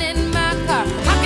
in my car.